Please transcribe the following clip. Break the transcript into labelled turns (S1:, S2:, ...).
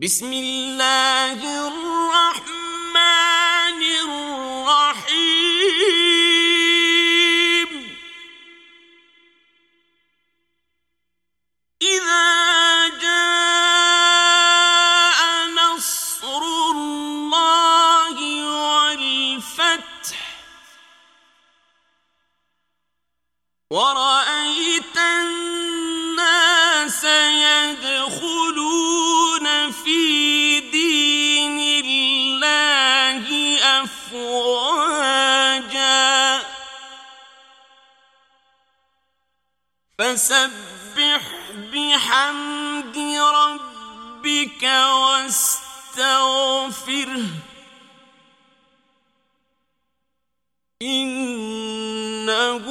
S1: بسم اللہ الرحمن الرحیم إذا جاء نصر اللہ والفتح ورأى فسبح بحمد ربك واستغفره. إنه